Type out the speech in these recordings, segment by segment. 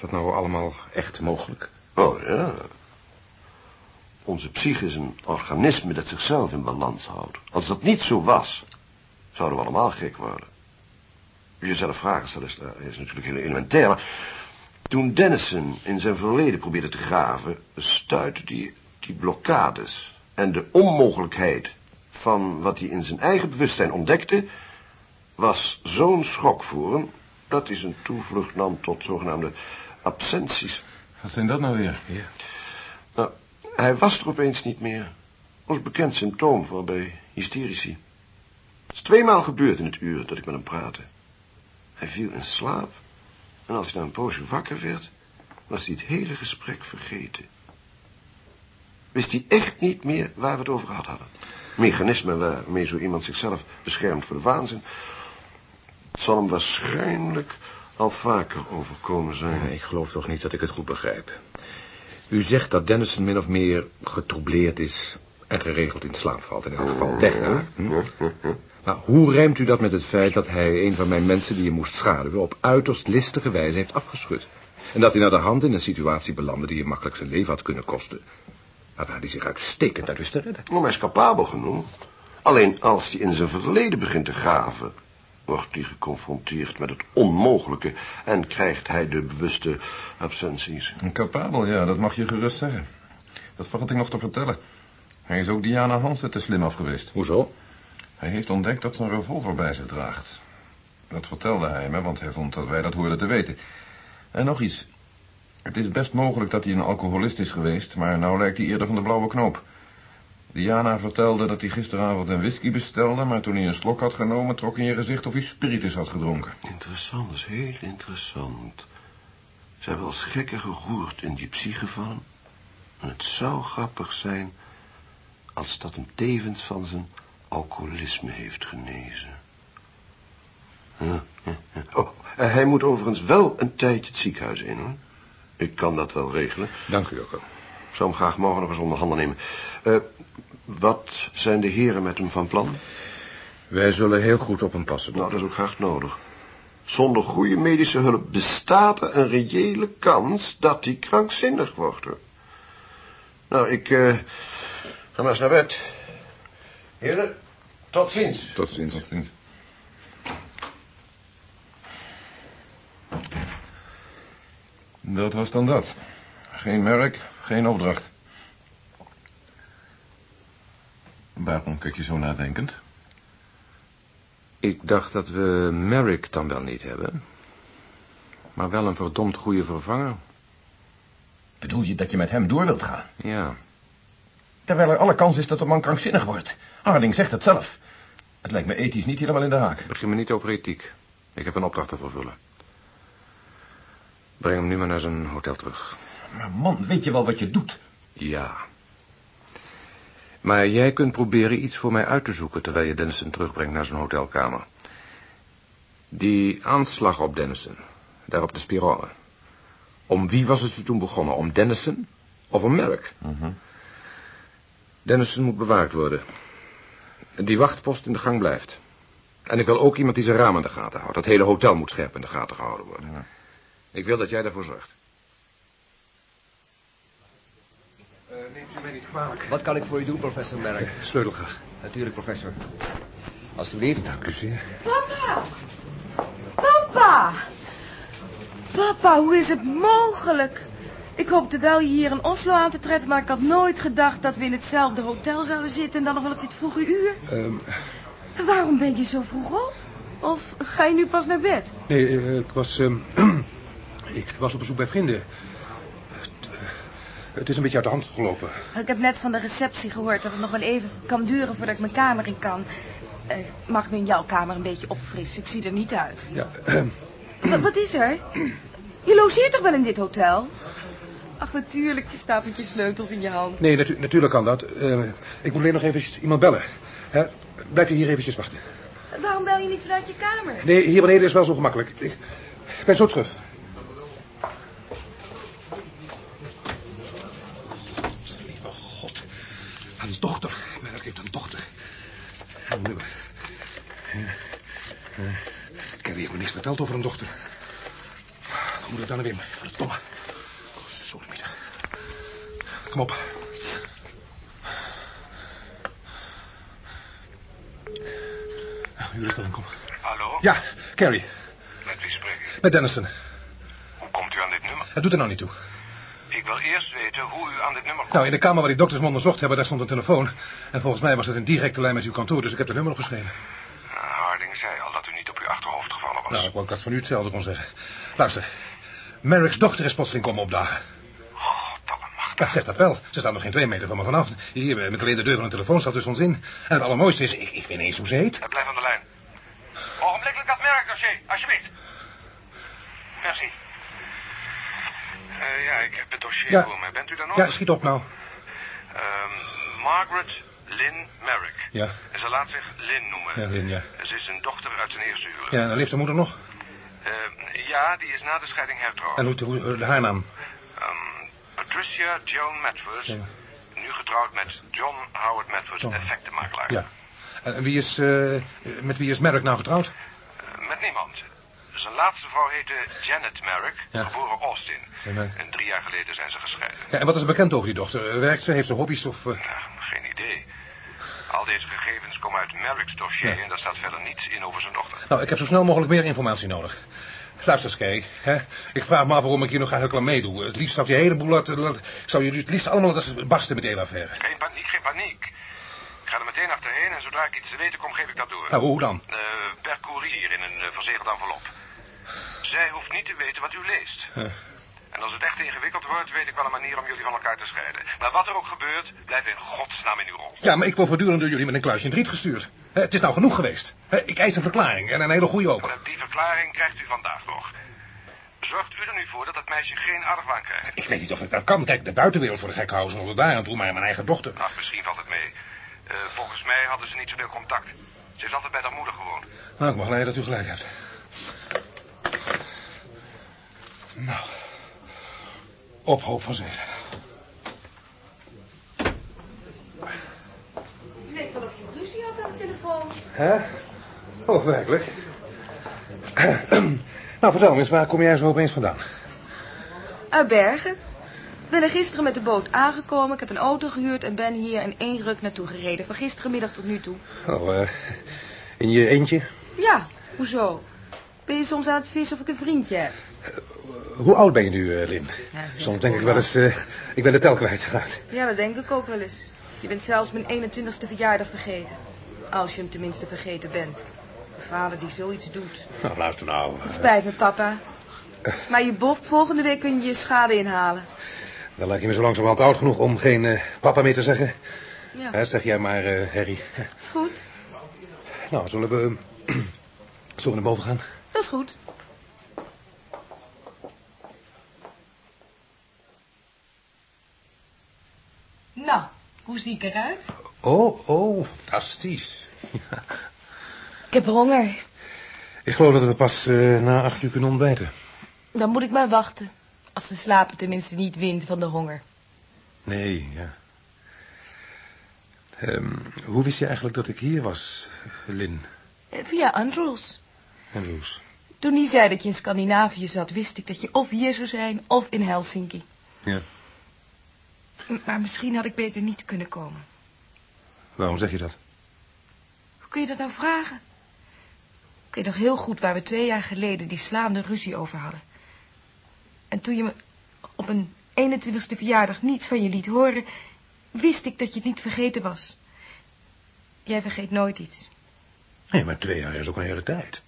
Dat nou allemaal echt mogelijk? Oh ja. Onze psyche is een organisme dat zichzelf in balans houdt. Als dat niet zo was, zouden we allemaal gek worden. Jezelf vragen stellen is, is natuurlijk heel elementair, maar... Toen Dennison in zijn verleden probeerde te graven, stuitte hij die blokkades en de onmogelijkheid van wat hij in zijn eigen bewustzijn ontdekte, was zo'n schok voor hem, dat hij zijn toevlucht nam tot zogenaamde absenties. Wat zijn dat nou weer? Ja. Nou, hij was er opeens niet meer. Ons bekend symptoom voor bij hysterici. Het is tweemaal gebeurd in het uur dat ik met hem praatte. Hij viel in slaap en als hij na een poosje wakker werd, was hij het hele gesprek vergeten. Wist hij echt niet meer waar we het over gehad hadden. Mechanismen waarmee zo iemand zichzelf beschermt voor de waanzin. Het zal hem waarschijnlijk al vaker overkomen zijn. Nee, ik geloof toch niet dat ik het goed begrijp. U zegt dat Dennison min of meer getroubleerd is en geregeld in slaap valt. In elk geval weggaat. Hm? Maar hoe rijmt u dat met het feit dat hij een van mijn mensen die je moest schaduwen op uiterst listige wijze heeft afgeschud? En dat hij naar de hand in een situatie belandde die je makkelijk zijn leven had kunnen kosten. Maar waar hij zich uitstekend uit wist te redden. Maar hij is capabel genoeg. Alleen als hij in zijn verleden begint te graven, wordt hij geconfronteerd met het onmogelijke en krijgt hij de bewuste absenties. Capabel, ja, dat mag je gerust zeggen. Dat vergat ik nog te vertellen. Hij is ook Diana Hansen te slim af geweest. Hoezo? Hij heeft ontdekt dat ze een revolver bij zich draagt. Dat vertelde hij me, want hij vond dat wij dat hoorden te weten. En nog iets. Het is best mogelijk dat hij een alcoholist is geweest, maar nou lijkt hij eerder van de blauwe knoop. Diana vertelde dat hij gisteravond een whisky bestelde, maar toen hij een slok had genomen, trok in je gezicht of hij spiritus had gedronken. Interessant, dat is heel interessant. Ze hebben als gekken geroerd in die psyche van En het zou grappig zijn als dat hem tevens van zijn alcoholisme heeft genezen. Ja, ja, ja. Oh, eh, hij moet overigens wel een tijdje het ziekenhuis in, hoor. Ik kan dat wel regelen. Dank u ook. Ik zou hem graag morgen nog eens onder handen nemen. Uh, wat zijn de heren met hem van plan? Wij zullen heel goed op hem passen. Nou, dat is ook graag nodig. Zonder goede medische hulp bestaat er een reële kans dat hij krankzinnig wordt. Hoor. Nou, ik uh, ga maar eens naar bed. Heren, tot ziens. Tot ziens. Tot ziens. Dat was dan dat. Geen merk, geen opdracht. Waarom kijk je zo nadenkend? Ik dacht dat we Merrick dan wel niet hebben. Maar wel een verdomd goede vervanger. Bedoel je dat je met hem door wilt gaan? Ja. Terwijl er alle kans is dat de man krankzinnig wordt. Harding zegt het zelf. Het lijkt me ethisch niet helemaal in de haak. Begin me niet over ethiek. Ik heb een opdracht te vervullen. Breng hem nu maar naar zijn hotel terug. Maar man, weet je wel wat je doet? Ja. Maar jij kunt proberen iets voor mij uit te zoeken... terwijl je Dennison terugbrengt naar zijn hotelkamer. Die aanslag op Dennison, daar op de spirale. Om wie was het toen begonnen? Om Dennison of om Merck? Mhm. Dennison moet bewaakt worden. Die wachtpost in de gang blijft. En ik wil ook iemand die zijn raam in de gaten houdt. Dat hele hotel moet scherp in de gaten gehouden worden. Ja. Ik wil dat jij daarvoor zorgt. Uh, neemt u mij niet kwalijk. Wat kan ik voor u doen, professor Merck? Sleutel graag. Natuurlijk, professor. Alsjeblieft. Dank u zeer. Papa! Papa! Papa, hoe is het mogelijk? Ik hoopte wel je hier in Oslo aan te treffen, maar ik had nooit gedacht dat we in hetzelfde hotel zouden zitten en dan nog wel op dit vroege uur. Um, Waarom ben je zo vroeg op? Of ga je nu pas naar bed? nee, uh, ik was... Um, ik was op bezoek bij vrienden. Het, het is een beetje uit de hand gelopen. Ik heb net van de receptie gehoord dat het nog wel even kan duren voordat ik mijn kamer in kan. Uh, mag ik me in jouw kamer een beetje opfrissen? Ik zie er niet uit. Ja, Wat, wat is er? Je logeert toch wel in dit hotel? Ach, natuurlijk. Je staat met je sleutels in je hand. nee, natu natuurlijk kan dat. Uh, ik moet alleen nog even iemand bellen. Hè? Blijf je hier eventjes wachten. Waarom bel je niet vanuit je kamer? Nee, hier beneden is wel zo gemakkelijk. Ik ben zo terug. Lieve God. Een dochter. Merk heeft een dochter. Een nummer. Ik heb hier me niks verteld over een dochter. Dan moet het dan weer. Verdomme. Zo, middag. Kom op. Nou, u erin, kom. Hallo? Ja, Carrie. Met wie spreek ik? Met Dennison. Hoe komt u aan dit nummer? Het doet er nou niet toe. Ik wil eerst weten hoe u aan dit nummer komt. Nou, in de kamer waar die dokters me onderzocht hebben, daar stond een telefoon. En volgens mij was het een directe lijn met uw kantoor, dus ik heb het nummer opgeschreven. Nou, Harding zei al dat u niet op uw achterhoofd gevallen was. Nou, ik wou dat van u hetzelfde kon zeggen. Luister, Merrick's dochter is plotseling komen opdagen. Macht. Ja, zeg dat wel. Ze staan nog geen twee meter van me vanaf. Hier, met alleen de deur van een telefoon staat tussen ons in. En het allermooiste is, ik, ik weet niet eens hoe ze heet. Eh, Blijf aan de lijn. Ogenblikkelijk dat merkdossier, alsjeblieft. Merci. Eh, ja, ik heb het dossier Ja. voor me. Bent u daar nog? Ja, schiet op nou. Ehm, Margaret Lynn Merrick. Ja, En ze laat zich Lynn noemen. ja, Lin, ja. Ze is een dochter uit zijn eerste huwelijk. Ja, en leeft de moeder nog? Ehm, ja, die is na de scheiding hertrouwd. En hoe, hoe de haar naam? Ehm, Patricia Joan Medford. Ja. Nu getrouwd met John Howard Medford, effectenmakelaar. Ja. En, wie is, eh, met wie is Merrick nou getrouwd? Eh, met niemand. Zijn laatste vrouw heette Janet Merrick, Ja. geboren Austin. Ja, En drie jaar geleden zijn ze gescheiden. Ja, en wat is er bekend over die dochter? Eh, Werkt ze? Heeft ze hobby's of... eh, idee. Al deze gegevens komen uit Merrick's dossier Ja. en daar staat verder niets in over zijn dochter. Nou, ik heb zo snel mogelijk meer informatie nodig. Luister, Skye, hè. Ik vraag me af waarom ik hier nog eigenlijk aan meedoe. Het liefst zou je hele boel laten... Ik zou je het liefst allemaal laten barsten met hele affaire. Geen paniek, geen paniek. Ik ga er meteen achterheen en zodra ik iets te weten kom, geef ik dat door. Nou, hoe dan? Eh, per courier in een uh, verzegeld envelop. Zij hoeft niet te weten wat u leest. En als het echt ingewikkeld wordt, weet ik wel een manier om jullie van elkaar te scheiden. Maar wat er ook gebeurt, blijf in godsnaam in uw rol. Ja, maar ik word voortdurend door jullie met een kluisje in het riet gestuurd. Het is nou genoeg geweest. Ik eis een verklaring en een hele goede ook. Die verklaring krijgt u vandaag nog. Zorgt u er nu voor dat dat meisje geen argwaan krijgt. Ik weet niet of ik dat kan. Kijk, de buitenwereld voor de gek houden zonder daar aan toe, maar mijn eigen dochter. Ach, misschien valt het mee. Eh, volgens mij hadden ze niet zoveel contact. Ze heeft altijd bij haar moeder gewoond. Nou, ik mag leiden dat u gelijk hebt. Nou, op hoop van zegen. Ik of je ruzie had aan de telefoon. Hè? Oh, werkelijk? nou, vertel me eens, waar kom jij zo opeens vandaan? Uit Bergen. Ik ben er gisteren met de boot aangekomen. Ik heb een auto gehuurd en ben hier in één ruk naartoe gereden. Van gisterenmiddag tot nu toe. Oh, eh, in je eentje? Ja, hoezo? Ben je soms aan het vissen of ik een vriendje heb? Hoe oud ben je nu, eh, Lin? Ja, Soms denk ik wel eens, eh, ik ben de tel kwijtgeraakt. Ja, dat denk ik ook wel eens. Je bent zelfs mijn 21ste verjaardag vergeten. Als je hem tenminste vergeten bent. Een vader die zoiets doet. Nou, luister nou. eh, Spijt me, papa. Maar je boft, volgende week kun je je schade inhalen. dan lijkt je me zo langzamerhand oud genoeg om geen eh, papa meer te zeggen. Ja, Hè, zeg jij maar, eh, Harry. is goed. Nou, zullen we... zullen we naar boven gaan? Dat is goed. Nou, hoe zie ik eruit? Oh, oh, fantastisch. Ik heb honger. Ik geloof dat we pas eh, na acht uur kunnen ontbijten. Dan moet ik maar wachten. Als de slaper tenminste niet wint van de honger. Nee, ja. Ehm, hoe wist je eigenlijk dat ik hier was, Lin Eh, Via Andrews. en Loes? Toen hij zei dat je in Scandinavië zat, wist ik dat je of hier zou zijn of in Helsinki. Ja. Maar misschien had ik beter niet kunnen komen. Waarom zeg je dat? Hoe kun je dat nou vragen? Ik weet nog heel goed waar we twee jaar geleden die slaande ruzie over hadden. En toen je me op een 21ste verjaardag niets van je liet horen, wist ik dat je het niet vergeten was. Jij vergeet nooit iets. Nee, maar twee jaar is ook een hele tijd.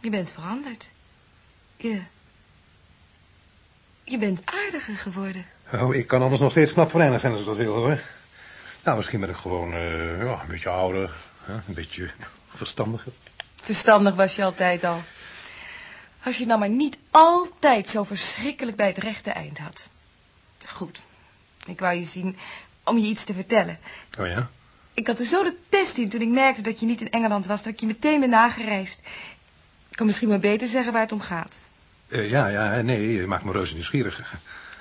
Je bent veranderd. Je... Je bent aardiger geworden. Oh, ik kan anders nog steeds knap verenigd zijn als ik dat wil, hoor. Nou, misschien ben ik gewoon eh, ja, een beetje ouder. Hè? Een beetje verstandiger. Verstandig was je altijd al. Als je nou maar niet altijd zo verschrikkelijk bij het rechte eind had. Goed. Ik wou je zien om je iets te vertellen. Oh ja? Ik had er zo de pest in toen ik merkte dat je niet in Engeland was, dat ik je meteen ben nagereisd. Ik kan misschien maar beter zeggen waar het om gaat. Eh, ja, ja, nee, je maakt me reuze nieuwsgierig.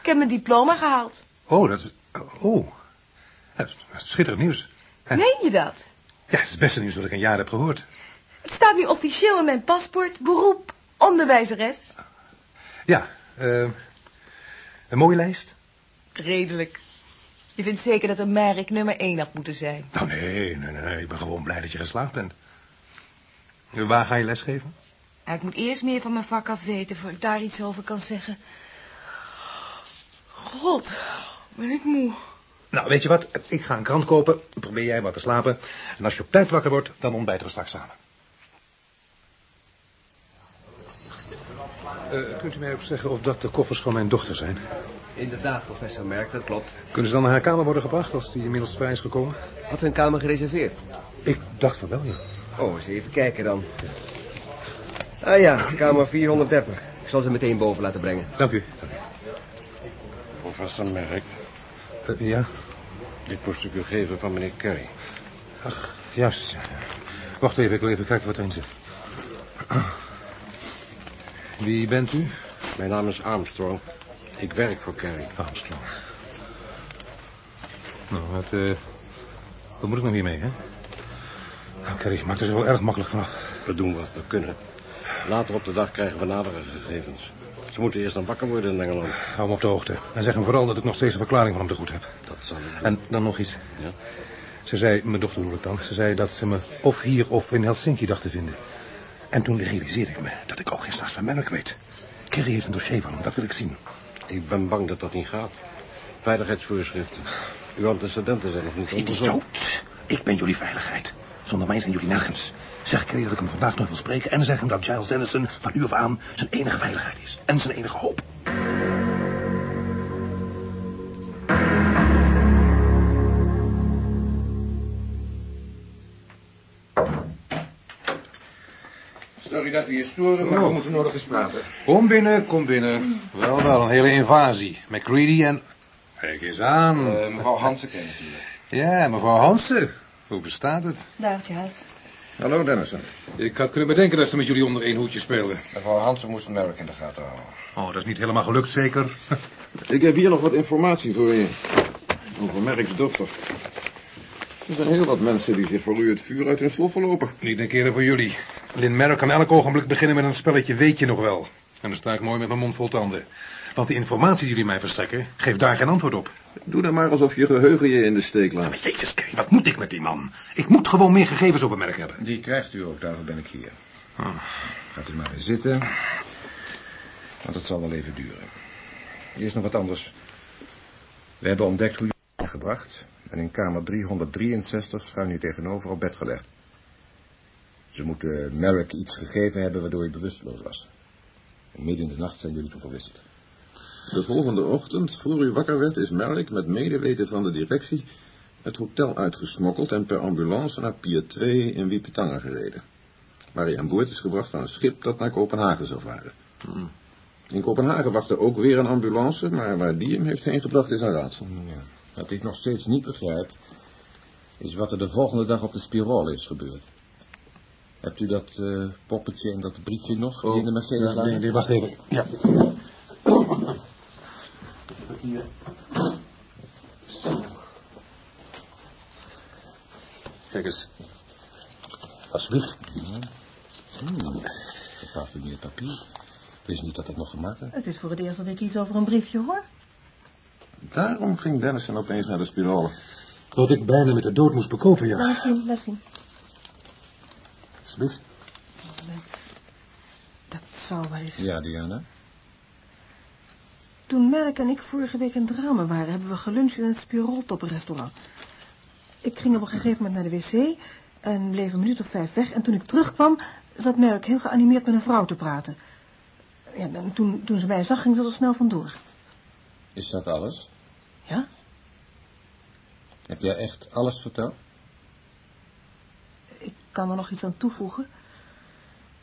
Ik heb mijn diploma gehaald. Oh, dat is... Oh. Dat is schitterend nieuws. Meen je dat? Ja, het is het beste nieuws dat ik een jaar heb gehoord. Het staat nu officieel in mijn paspoort, beroep onderwijzeres. Ja, eh, een mooie lijst? Redelijk. Je vindt zeker dat een merk nummer één had moeten zijn. Oh, nee, nee, nee. Ik ben gewoon blij dat je geslaagd bent. Waar ga je lesgeven? Ja, ik moet eerst meer van mijn vak af weten... voor ik daar iets over kan zeggen. God, ben ik moe. Nou, weet je wat? Ik ga een krant kopen. Probeer jij wat te slapen. En als je op tijd wakker wordt, dan ontbijten we straks samen. Eh, kunt u mij ook zeggen of dat de koffers van mijn dochter zijn? Inderdaad, professor Merk, dat klopt. Kunnen ze dan naar haar kamer worden gebracht als die inmiddels vrij is gekomen? Had u een kamer gereserveerd? Ik dacht van wel, ja. Oh, eens even kijken dan. Ah ja, kamer 430. Ik zal ze meteen boven laten brengen. Dank u. Professor Merk, Eh, ja, dit moest ik u geven van meneer Kerry. ach, juist. Wacht even, ik wil even kijken wat erin zit. Wie bent u? Mijn naam is Armstrong. Ik werk voor Kerry. Armstrong. Nou, wat, eh, wat moet ik nou hiermee, hè? Nou, Kerry, maak er zo wel erg makkelijk vanaf. We doen wat we kunnen. Later op de dag krijgen we nadere gegevens. Ze moeten eerst dan wakker worden in Engeland. Hou me op de hoogte. En zeg hem vooral dat ik nog steeds een verklaring van hem te goed heb. Dat zal ik doen. En dan nog iets. Ja? Ze zei, mijn dochter bedoel ik dan, ze zei dat ze me of hier of in Helsinki dacht te vinden. En toen realiseerde ik me dat ik ook geen s'nachts van Merk weet. Kerry heeft een dossier van hem, dat wil ik zien. Ik ben bang dat dat niet gaat. Veiligheidsvoorschriften. Uw antecedenten zijn nog niet onderzocht. Idioot! Ik ben jullie veiligheid. Zonder mij zijn jullie nergens. Zeg Kerry dat ik hem vandaag nog wil spreken... en zeg hem dat Giles Dennison van u af aan zijn enige veiligheid is. En zijn enige hoop. Sorry dat we je storen, maar we moeten nog eens praten. Kom binnen, kom binnen. Wel, wel, een hele invasie. McCready en... Kijk eens aan. mevrouw Hansen kennen jullie. Ja, mevrouw Hansen. Hoe bestaat het? Daar, Charles. Hallo, Dennison. Ik had kunnen bedenken dat ze met jullie onder één hoedje speelden. Mevrouw Hansen moest Merk in de gaten houden. Oh, dat is niet helemaal gelukt, zeker? Ik heb hier nog wat informatie voor je. Over Merks dochter. Er zijn heel wat mensen die zich voor u het vuur uit hun sloffen lopen. Niet een keer voor jullie. Lynn Merrick kan elk ogenblik beginnen met een spelletje weet je nog wel. En dan sta ik mooi met mijn mond vol tanden. Want de informatie die jullie mij verstrekken, geeft daar geen antwoord op. Doe dan maar alsof je geheugen je in de steek Maar laat. jezus, Kerry, wat moet ik met die man? Ik moet gewoon meer gegevens over Merk hebben. Die krijgt u ook, daarvoor ben ik hier. Ah. Gaat u maar weer zitten. Want het zal wel even duren. Eerst nog wat anders. We hebben ontdekt hoe je bent gebracht. En in kamer 363 schuin je tegenover op bed gelegd. Ze moeten Merrick iets gegeven hebben waardoor hij bewusteloos was. En midden in de nacht zijn jullie toen verwisseld. De volgende ochtend, voor u wakker werd, is Merrick met medeweten van de directie het hotel uitgesmokkeld en per ambulance naar Pier 2 in Wipetanga gereden. Waar hij aan boord is gebracht van een schip dat naar Kopenhagen zou varen. In Kopenhagen wachtte ook weer een ambulance, maar waar die hem heeft heen gebracht is een raadsel. Ja. Wat ik nog steeds niet begrijp, is wat er de volgende dag op de spiraal is gebeurd. Hebt u dat eh, poppetje en dat briefje nog die in de Mercedes Ja, nee, nee, wacht even. Ja. Kijk eens. Alsjeblieft. Hmm, geparfumeerd papier. Ik wist niet dat dat nog gemaakt werd. Het is voor het eerst dat ik iets over een briefje hoor. Daarom ging Dennison opeens naar de spirale. Wat ik bijna met de dood moest bekopen, ja. Laat zien, laat zien. Alsjeblieft. Dat zou wel eens... Ja, Diana? Toen Merk en ik vorige week in Dramen waren... hebben we geluncht in het Spiroltop-restaurant. Ik ging op een gegeven moment naar de wc... en bleef een minuut of vijf weg. En toen ik terugkwam, zat Merk heel geanimeerd met een vrouw te praten. Ja, en toen, toen ze mij zag, ging ze er snel vandoor. Is dat alles? Ja? Heb jij echt alles verteld? Ik kan er nog iets aan toevoegen.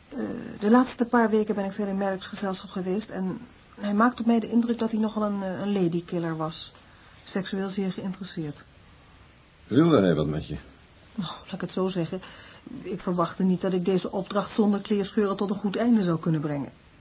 Eh, de laatste paar weken ben ik veel in Merks gezelschap geweest... en hij maakt op mij de indruk dat hij nogal een, eh, een ladykiller was. Seksueel zeer geïnteresseerd. Wilde hij wat met je? Nou, laat ik het zo zeggen. Ik verwachtte niet dat ik deze opdracht zonder kleerscheuren tot een goed einde zou kunnen brengen.